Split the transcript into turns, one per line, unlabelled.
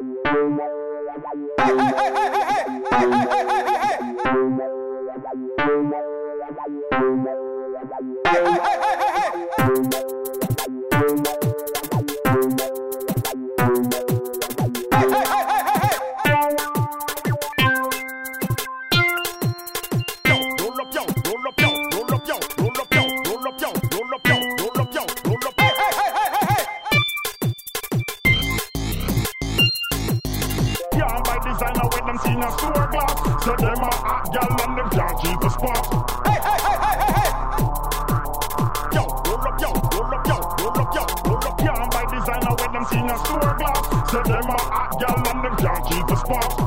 Hey, hey, hey, designer with them seen a store glass. So them a hot girl and them can't keep the spark. Hey, hey, hey, hey, hey, hey! Yo, roll up, yo, roll up, yo, roll up, yo, roll up, yo. by designer with them seen a store glass. So them a hot girl and them can't keep the spark.